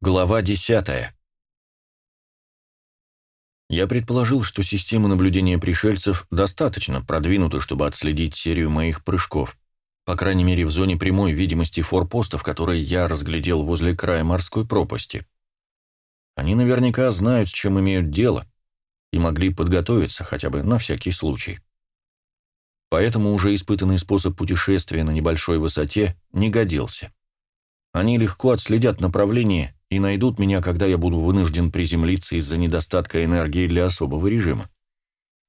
Глава 10. Я предположил, что система наблюдения пришельцев достаточно продвинута, чтобы отследить серию моих прыжков, по крайней мере в зоне прямой видимости форпостов, которые я разглядел возле края морской пропасти. Они наверняка знают, с чем имеют дело, и могли подготовиться хотя бы на всякий случай. Поэтому уже испытанный способ путешествия на небольшой высоте не годился. Они легко отследят направление и найдут меня, когда я буду вынужден приземлиться из-за недостатка энергии для особого режима.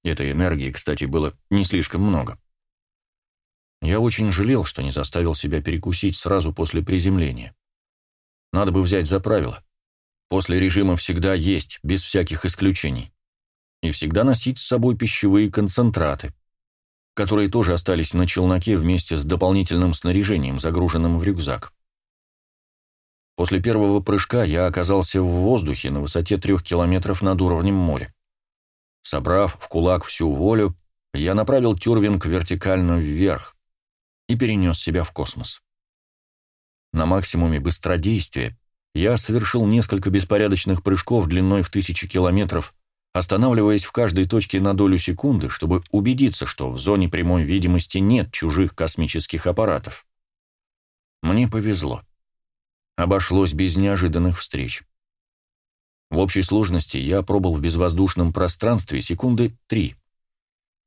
Этой энергии, кстати, было не слишком много. Я очень жалел, что не заставил себя перекусить сразу после приземления. Надо бы взять за правило. После режима всегда есть, без всяких исключений. И всегда носить с собой пищевые концентраты, которые тоже остались на челноке вместе с дополнительным снаряжением, загруженным в рюкзак. После первого прыжка я оказался в воздухе на высоте трех километров над уровнем моря. Собрав в кулак всю волю, я направил тюрвинг вертикально вверх и перенес себя в космос. На максимуме быстродействия я совершил несколько беспорядочных прыжков длиной в тысячи километров, останавливаясь в каждой точке на долю секунды, чтобы убедиться, что в зоне прямой видимости нет чужих космических аппаратов. Мне повезло обошлось без неожиданных встреч. В общей сложности я пробыл в безвоздушном пространстве секунды три.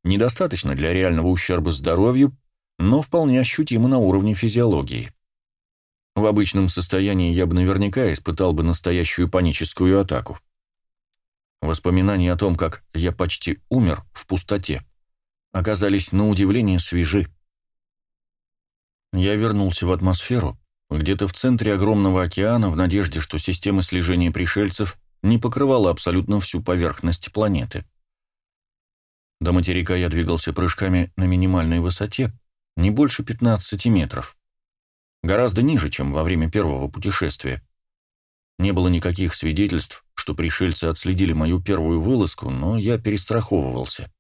Недостаточно для реального ущерба здоровью, но вполне ощутимо на уровне физиологии. В обычном состоянии я бы наверняка испытал бы настоящую паническую атаку. Воспоминания о том, как я почти умер в пустоте, оказались на удивление свежи. Я вернулся в атмосферу, где-то в центре огромного океана, в надежде, что система слежения пришельцев не покрывала абсолютно всю поверхность планеты. До материка я двигался прыжками на минимальной высоте, не больше 15 метров. Гораздо ниже, чем во время первого путешествия. Не было никаких свидетельств, что пришельцы отследили мою первую вылазку, но я перестраховывался.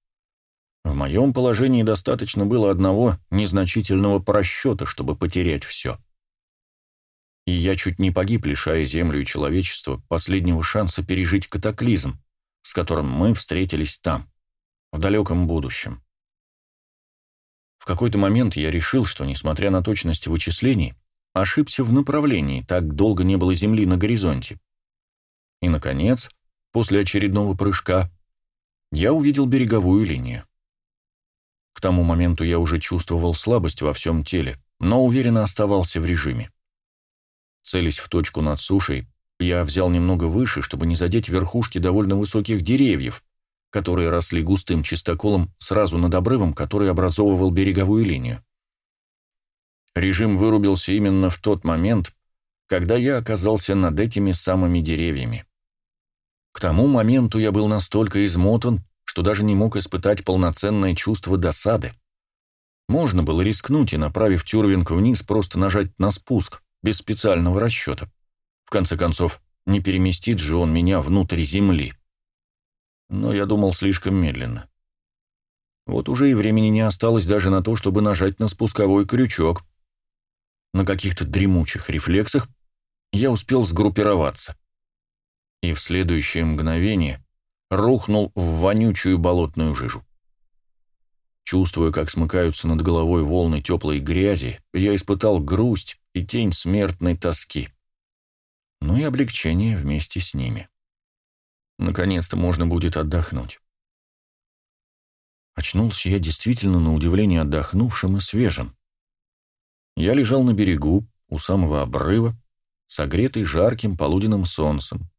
В моем положении достаточно было одного незначительного просчета, чтобы потерять все и я чуть не погиб, лишая Землю и человечество последнего шанса пережить катаклизм, с которым мы встретились там, в далеком будущем. В какой-то момент я решил, что, несмотря на точность вычислений, ошибся в направлении, так долго не было Земли на горизонте. И, наконец, после очередного прыжка, я увидел береговую линию. К тому моменту я уже чувствовал слабость во всем теле, но уверенно оставался в режиме. Целясь в точку над сушей, я взял немного выше, чтобы не задеть верхушки довольно высоких деревьев, которые росли густым чистоколом сразу над обрывом, который образовывал береговую линию. Режим вырубился именно в тот момент, когда я оказался над этими самыми деревьями. К тому моменту я был настолько измотан, что даже не мог испытать полноценное чувство досады. Можно было рискнуть и, направив тюрвинг вниз, просто нажать на спуск без специального расчета. В конце концов, не переместит же он меня внутрь земли. Но я думал слишком медленно. Вот уже и времени не осталось даже на то, чтобы нажать на спусковой крючок. На каких-то дремучих рефлексах я успел сгруппироваться. И в следующее мгновение рухнул в вонючую болотную жижу. Чувствуя, как смыкаются над головой волны теплой грязи, я испытал грусть и тень смертной тоски. Ну и облегчение вместе с ними. Наконец-то можно будет отдохнуть. Очнулся я действительно на удивление отдохнувшим и свежим. Я лежал на берегу, у самого обрыва, согретый жарким полуденным солнцем.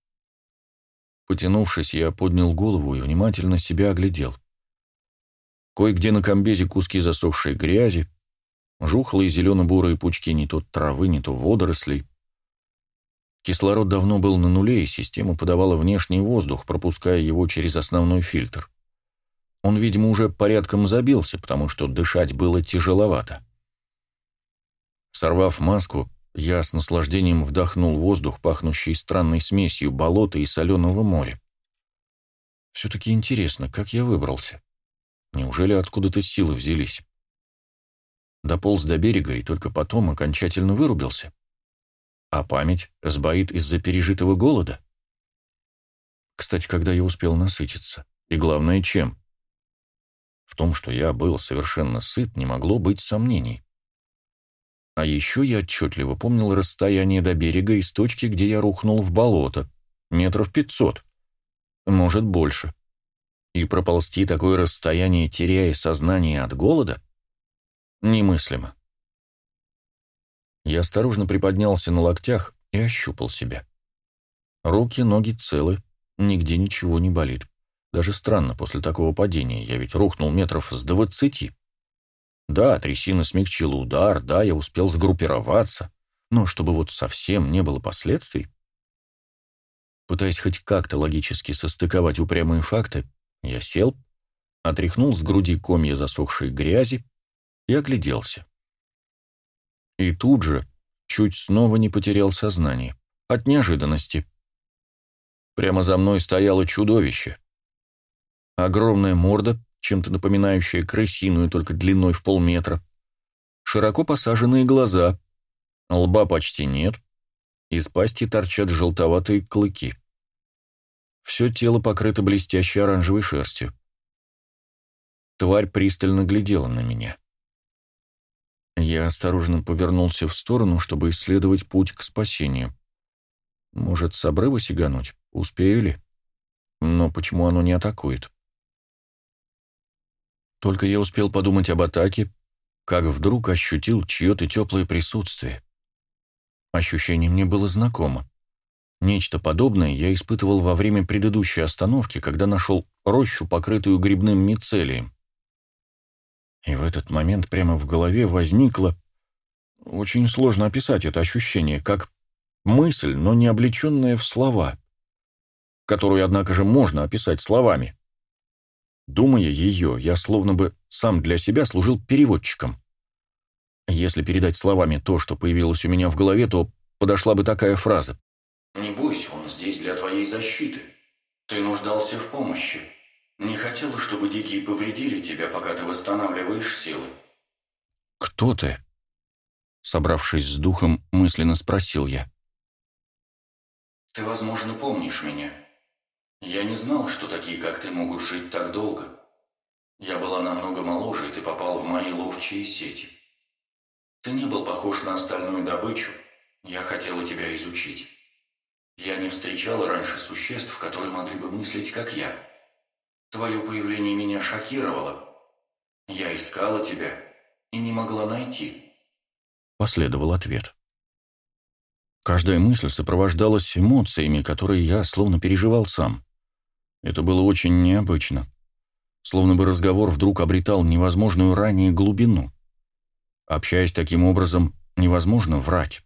Потянувшись, я поднял голову и внимательно себя оглядел. Кое-где на комбезе куски засохшей грязи, жухлые зелено-бурые пучки не то травы, не то водорослей. Кислород давно был на нуле, и система подавала внешний воздух, пропуская его через основной фильтр. Он, видимо, уже порядком забился, потому что дышать было тяжеловато. Сорвав маску, я с наслаждением вдохнул воздух, пахнущий странной смесью болота и соленого моря. Все-таки интересно, как я выбрался. Неужели откуда-то силы взялись? Дополз до берега и только потом окончательно вырубился. а память сбоит из-за пережитого голода. Кстати, когда я успел насытиться? И главное, чем? В том, что я был совершенно сыт, не могло быть сомнений. А еще я отчетливо помнил расстояние до берега из точки, где я рухнул в болото, метров пятьсот, может, больше. И проползти такое расстояние, теряя сознание от голода, немыслимо. Я осторожно приподнялся на локтях и ощупал себя. Руки, ноги целы, нигде ничего не болит. Даже странно после такого падения, я ведь рухнул метров с двадцати. Да, трясина смягчила удар, да, я успел сгруппироваться, но чтобы вот совсем не было последствий. Пытаясь хоть как-то логически состыковать упрямые факты, я сел, отряхнул с груди комья засохшей грязи и огляделся. И тут же чуть снова не потерял сознание. От неожиданности. Прямо за мной стояло чудовище. Огромная морда, чем-то напоминающая крысиную, только длиной в полметра. Широко посаженные глаза. Лба почти нет. Из пасти торчат желтоватые клыки. Все тело покрыто блестящей оранжевой шерстью. Тварь пристально глядела на меня. Я осторожно повернулся в сторону, чтобы исследовать путь к спасению. Может, с обрыва сигануть? Успею ли? Но почему оно не атакует? Только я успел подумать об атаке, как вдруг ощутил чье-то теплое присутствие. Ощущение мне было знакомо. Нечто подобное я испытывал во время предыдущей остановки, когда нашел рощу, покрытую грибным мицелием. И в этот момент прямо в голове возникло... Очень сложно описать это ощущение, как мысль, но не облеченная в слова, которую, однако же, можно описать словами. Думая ее, я словно бы сам для себя служил переводчиком. Если передать словами то, что появилось у меня в голове, то подошла бы такая фраза. «Не бойся, он здесь для твоей защиты. Ты нуждался в помощи. Не хотела, чтобы дикие повредили тебя, пока ты восстанавливаешь силы». «Кто ты?» Собравшись с духом, мысленно спросил я. «Ты, возможно, помнишь меня. Я не знал, что такие, как ты, могут жить так долго. Я была намного моложе, и ты попал в мои ловчие сети. Ты не был похож на остальную добычу. Я хотела тебя изучить. Я не встречала раньше существ, которые могли бы мыслить, как я. Твое появление меня шокировало. Я искала тебя и не могла найти. Последовал ответ. Каждая мысль сопровождалась эмоциями, которые я словно переживал сам. Это было очень необычно. Словно бы разговор вдруг обретал невозможную ранее глубину. Общаясь таким образом, невозможно врать.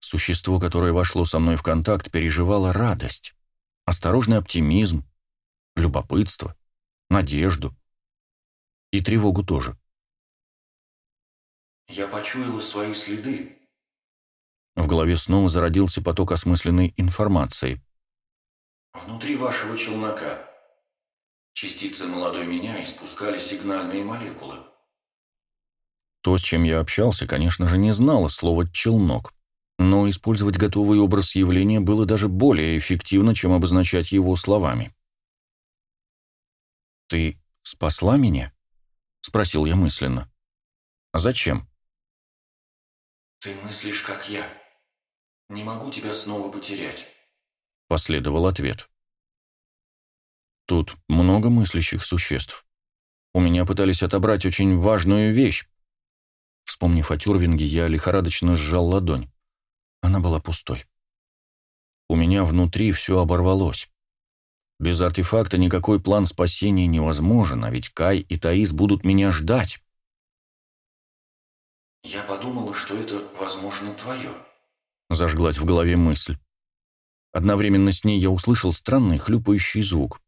Существо, которое вошло со мной в контакт, переживало радость, осторожный оптимизм, любопытство, надежду и тревогу тоже. «Я почуяла свои следы». В голове снова зародился поток осмысленной информации. «Внутри вашего челнока частицы молодой меня испускали сигнальные молекулы. То, с чем я общался, конечно же, не знало слова «челнок», но использовать готовый образ явления было даже более эффективно, чем обозначать его словами. «Ты спасла меня?» — спросил я мысленно. «А зачем?» «Ты мыслишь, как я. Не могу тебя снова потерять», — последовал ответ. «Тут много мыслящих существ. У меня пытались отобрать очень важную вещь, Вспомнив о Тюрвинге, я лихорадочно сжал ладонь. Она была пустой. У меня внутри все оборвалось. Без артефакта никакой план спасения невозможен, а ведь Кай и Таис будут меня ждать. «Я подумала, что это, возможно, твое», — зажглась в голове мысль. Одновременно с ней я услышал странный хлюпающий звук.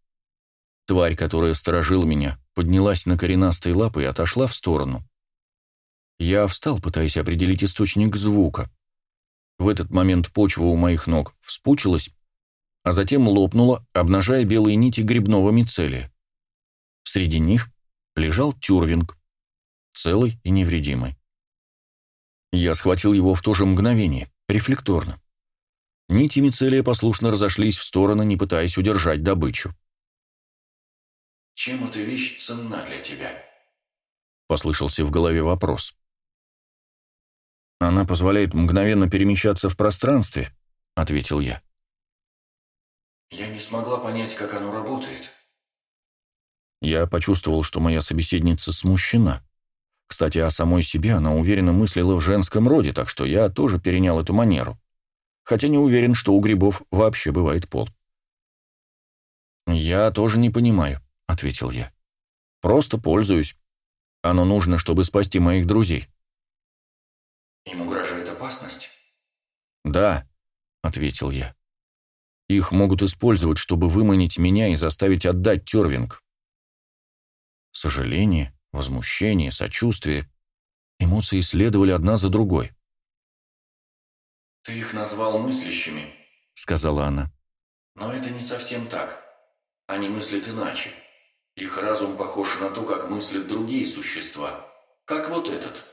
Тварь, которая сторожила меня, поднялась на коренастые лапы и отошла в сторону. Я встал, пытаясь определить источник звука. В этот момент почва у моих ног вспучилась, а затем лопнула, обнажая белые нити грибного мицелия. Среди них лежал тюрвинг, целый и невредимый. Я схватил его в то же мгновение, рефлекторно. Нити мицелия послушно разошлись в стороны, не пытаясь удержать добычу. «Чем эта вещь ценна для тебя?» — послышался в голове вопрос. «Она позволяет мгновенно перемещаться в пространстве», — ответил я. «Я не смогла понять, как оно работает». Я почувствовал, что моя собеседница смущена. Кстати, о самой себе она уверенно мыслила в женском роде, так что я тоже перенял эту манеру. Хотя не уверен, что у грибов вообще бывает пол. «Я тоже не понимаю», — ответил я. «Просто пользуюсь. Оно нужно, чтобы спасти моих друзей». «Им угрожает опасность?» «Да», — ответил я. «Их могут использовать, чтобы выманить меня и заставить отдать Тервинг». Сожаление, возмущение, сочувствие. Эмоции следовали одна за другой. «Ты их назвал мыслящими», — сказала она. «Но это не совсем так. Они мыслят иначе. Их разум похож на то, как мыслят другие существа. Как вот этот».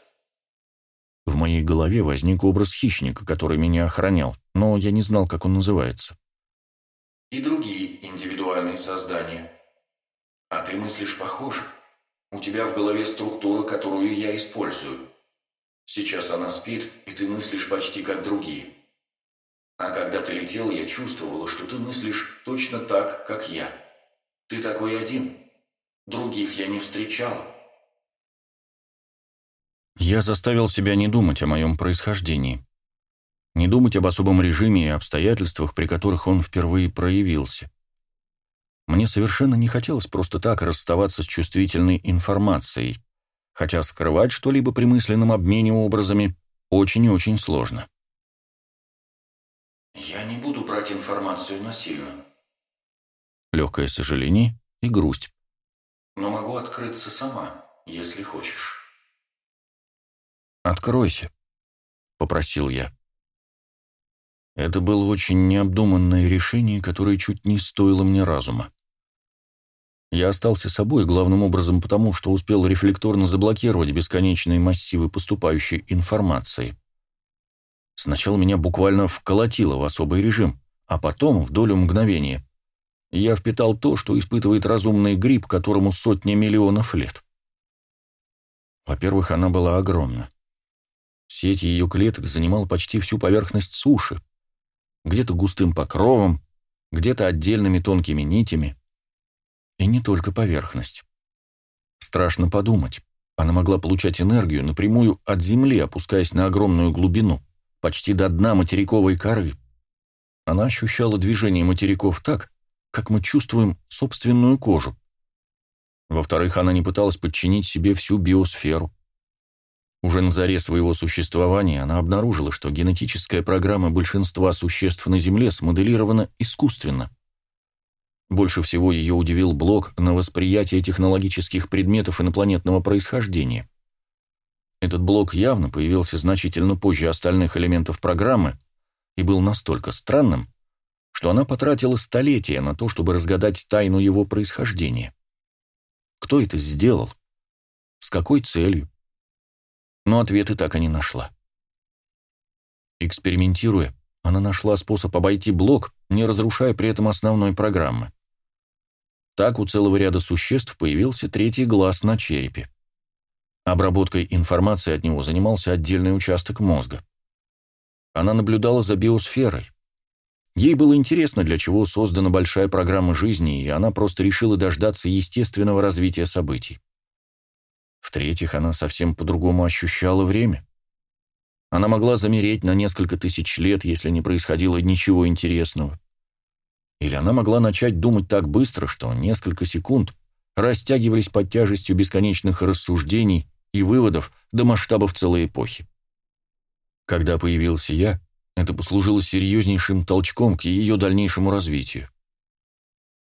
В моей голове возник образ хищника, который меня охранял, но я не знал, как он называется. «И другие индивидуальные создания. А ты мыслишь похоже. У тебя в голове структура, которую я использую. Сейчас она спит, и ты мыслишь почти как другие. А когда ты летел, я чувствовала, что ты мыслишь точно так, как я. Ты такой один. Других я не встречал. Я заставил себя не думать о моем происхождении. Не думать об особом режиме и обстоятельствах, при которых он впервые проявился. Мне совершенно не хотелось просто так расставаться с чувствительной информацией, хотя скрывать что-либо при мысленном обмене образами очень и очень сложно. «Я не буду брать информацию насильно». Легкое сожаление и грусть. «Но могу открыться сама, если хочешь». «Откройся», — попросил я. Это было очень необдуманное решение, которое чуть не стоило мне разума. Я остался собой главным образом потому, что успел рефлекторно заблокировать бесконечные массивы поступающей информации. Сначала меня буквально вколотило в особый режим, а потом, в долю мгновения, я впитал то, что испытывает разумный гриб, которому сотни миллионов лет. Во-первых, она была огромна. Сеть ее клеток занимала почти всю поверхность суши, где-то густым покровом, где-то отдельными тонкими нитями. И не только поверхность. Страшно подумать. Она могла получать энергию напрямую от Земли, опускаясь на огромную глубину, почти до дна материковой коры. Она ощущала движение материков так, как мы чувствуем собственную кожу. Во-вторых, она не пыталась подчинить себе всю биосферу. Уже на заре своего существования она обнаружила, что генетическая программа большинства существ на Земле смоделирована искусственно. Больше всего ее удивил блок на восприятие технологических предметов инопланетного происхождения. Этот блок явно появился значительно позже остальных элементов программы и был настолько странным, что она потратила столетия на то, чтобы разгадать тайну его происхождения. Кто это сделал? С какой целью? Но ответы так и не нашла. Экспериментируя, она нашла способ обойти блок, не разрушая при этом основной программы. Так у целого ряда существ появился третий глаз на черепе. Обработкой информации от него занимался отдельный участок мозга. Она наблюдала за биосферой. Ей было интересно, для чего создана большая программа жизни, и она просто решила дождаться естественного развития событий. В-третьих, она совсем по-другому ощущала время. Она могла замереть на несколько тысяч лет, если не происходило ничего интересного. Или она могла начать думать так быстро, что несколько секунд растягивались под тяжестью бесконечных рассуждений и выводов до масштабов целой эпохи. Когда появился я, это послужило серьезнейшим толчком к ее дальнейшему развитию.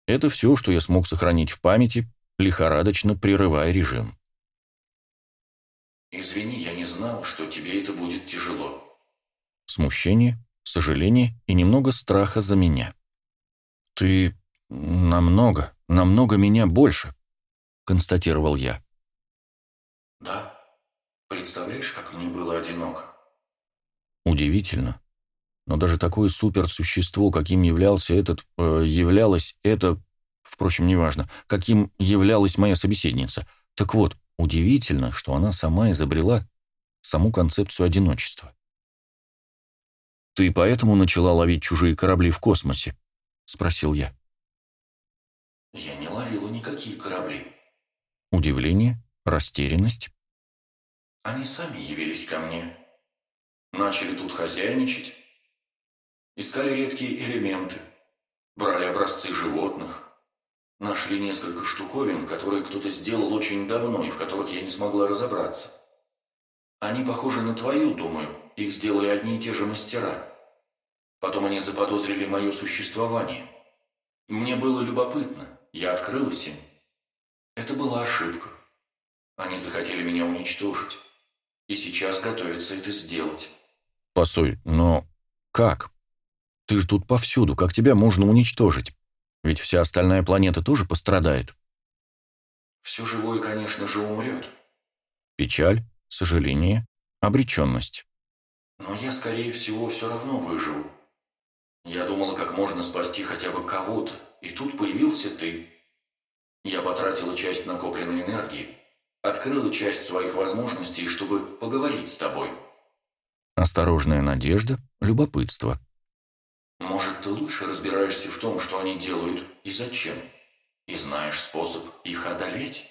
Это все, что я смог сохранить в памяти, лихорадочно прерывая режим. «Извини, я не знал, что тебе это будет тяжело». Смущение, сожаление и немного страха за меня. «Ты намного, намного меня больше», — констатировал я. «Да? Представляешь, как мне было одиноко?» Удивительно, но даже такое суперсущество, каким являлся этот... Э, являлось это... Впрочем, неважно, каким являлась моя собеседница. Так вот, удивительно, что она сама изобрела саму концепцию одиночества. «Ты поэтому начала ловить чужие корабли в космосе?» — спросил я. «Я не ловила никакие корабли». Удивление, растерянность. «Они сами явились ко мне. Начали тут хозяйничать. Искали редкие элементы. Брали образцы животных. Нашли несколько штуковин, которые кто-то сделал очень давно и в которых я не смогла разобраться. Они похожи на твою, думаю. Их сделали одни и те же мастера. Потом они заподозрили мое существование. Мне было любопытно. Я открылась им. Это была ошибка. Они захотели меня уничтожить. И сейчас готовятся это сделать. Постой, но как? Ты же тут повсюду. Как тебя можно уничтожить? Ведь вся остальная планета тоже пострадает. Все живое, конечно же, умрет. Печаль, сожаление, обреченность. Но я, скорее всего, все равно выживу. Я думала, как можно спасти хотя бы кого-то, и тут появился ты. Я потратила часть накопленной энергии, открыла часть своих возможностей, чтобы поговорить с тобой. Осторожная надежда, любопытство. Может, ты лучше разбираешься в том, что они делают и зачем, и знаешь способ их одолеть?